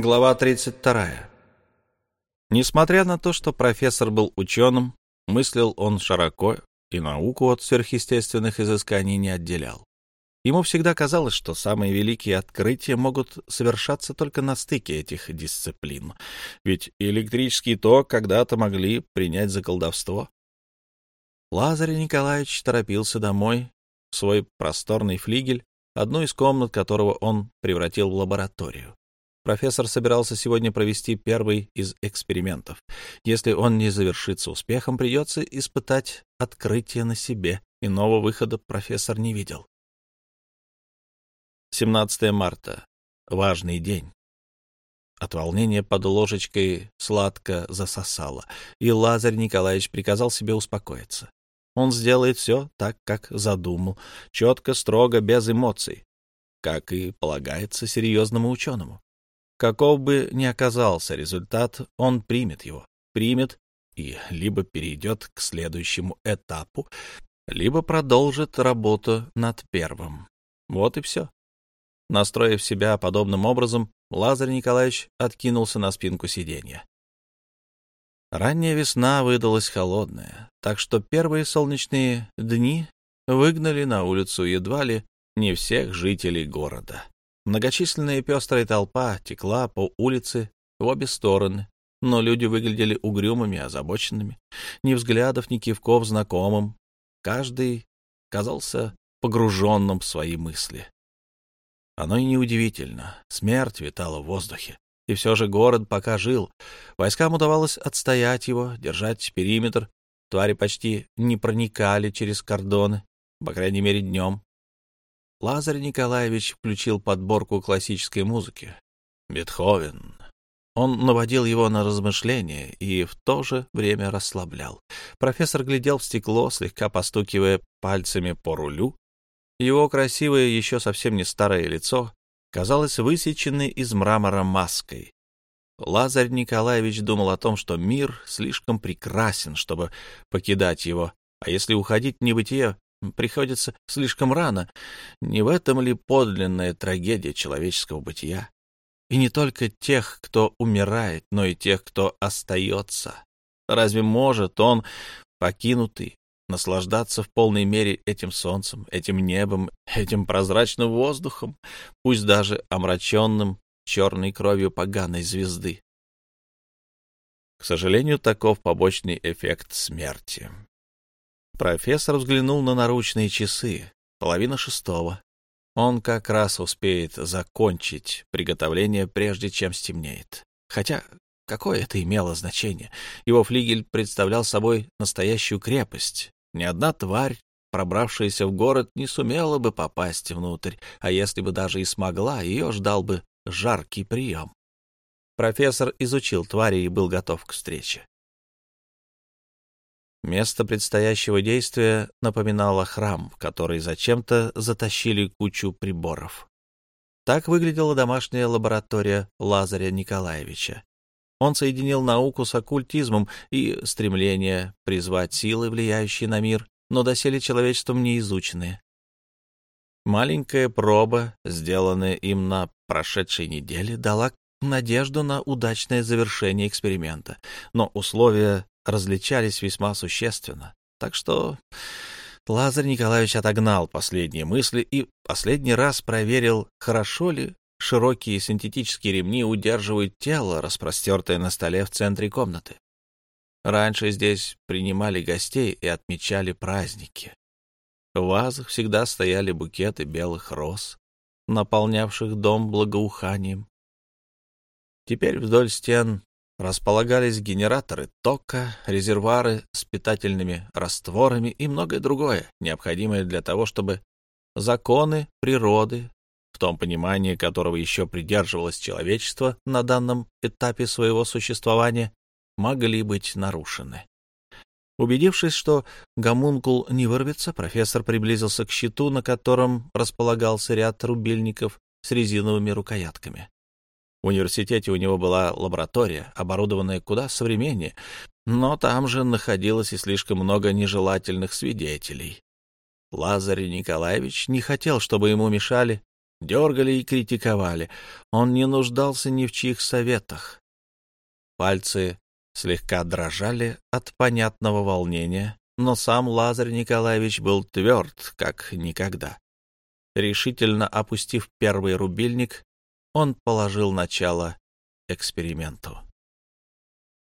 Глава 32. Несмотря на то, что профессор был ученым, мыслил он широко и науку от сверхъестественных изысканий не отделял. Ему всегда казалось, что самые великие открытия могут совершаться только на стыке этих дисциплин, ведь электрический ток когда-то могли принять за колдовство. Лазарь Николаевич торопился домой, в свой просторный флигель, одну из комнат которого он превратил в лабораторию. Профессор собирался сегодня провести первый из экспериментов. Если он не завершится успехом, придется испытать открытие на себе. Иного выхода профессор не видел. 17 марта. Важный день. От волнения под ложечкой сладко засосало, и Лазарь Николаевич приказал себе успокоиться. Он сделает все так, как задумал, четко, строго, без эмоций, как и полагается серьезному ученому. Каков бы ни оказался результат, он примет его, примет и либо перейдет к следующему этапу, либо продолжит работу над первым. Вот и все. Настроив себя подобным образом, Лазарь Николаевич откинулся на спинку сиденья. Ранняя весна выдалась холодная, так что первые солнечные дни выгнали на улицу едва ли не всех жителей города. Многочисленная пестрая толпа текла по улице в обе стороны, но люди выглядели угрюмыми, озабоченными. Ни взглядов, ни кивков знакомым. Каждый казался погруженным в свои мысли. Оно и неудивительно. Смерть витала в воздухе. И все же город пока жил. Войскам удавалось отстоять его, держать периметр. Твари почти не проникали через кордоны, по крайней мере, днем. Лазарь Николаевич включил подборку классической музыки. Бетховен. Он наводил его на размышления и в то же время расслаблял. Профессор глядел в стекло, слегка постукивая пальцами по рулю. Его красивое, еще совсем не старое лицо казалось высеченной из мрамора маской. Лазарь Николаевич думал о том, что мир слишком прекрасен, чтобы покидать его, а если уходить в небытие, приходится слишком рано. Не в этом ли подлинная трагедия человеческого бытия? И не только тех, кто умирает, но и тех, кто остается. Разве может он, покинутый, наслаждаться в полной мере этим солнцем, этим небом, этим прозрачным воздухом, пусть даже омраченным черной кровью поганой звезды? К сожалению, таков побочный эффект смерти. Профессор взглянул на наручные часы. Половина шестого. Он как раз успеет закончить приготовление, прежде чем стемнеет. Хотя какое это имело значение? Его флигель представлял собой настоящую крепость. Ни одна тварь, пробравшаяся в город, не сумела бы попасть внутрь, а если бы даже и смогла, ее ждал бы жаркий прием. Профессор изучил твари и был готов к встрече. Место предстоящего действия напоминало храм, в который зачем-то затащили кучу приборов. Так выглядела домашняя лаборатория Лазаря Николаевича. Он соединил науку с оккультизмом и стремление призвать силы, влияющие на мир, но доселе человечеством не изученные. Маленькая проба, сделанная им на прошедшей неделе, дала надежду на удачное завершение эксперимента, но условия различались весьма существенно. Так что Лазарь Николаевич отогнал последние мысли и последний раз проверил, хорошо ли широкие синтетические ремни удерживают тело, распростертое на столе в центре комнаты. Раньше здесь принимали гостей и отмечали праздники. В вазах всегда стояли букеты белых роз, наполнявших дом благоуханием. Теперь вдоль стен располагались генераторы тока, резервуары с питательными растворами и многое другое, необходимое для того, чтобы законы природы, в том понимании которого еще придерживалось человечество на данном этапе своего существования, могли быть нарушены. Убедившись, что гомункул не вырвется, профессор приблизился к щиту, на котором располагался ряд рубильников с резиновыми рукоятками. В университете у него была лаборатория, оборудованная куда современнее, но там же находилось и слишком много нежелательных свидетелей. Лазарь Николаевич не хотел, чтобы ему мешали дергали и критиковали. Он не нуждался ни в чьих советах. Пальцы слегка дрожали от понятного волнения, но сам Лазарь Николаевич был тверд, как никогда. Решительно опустив первый рубильник, он положил начало эксперименту.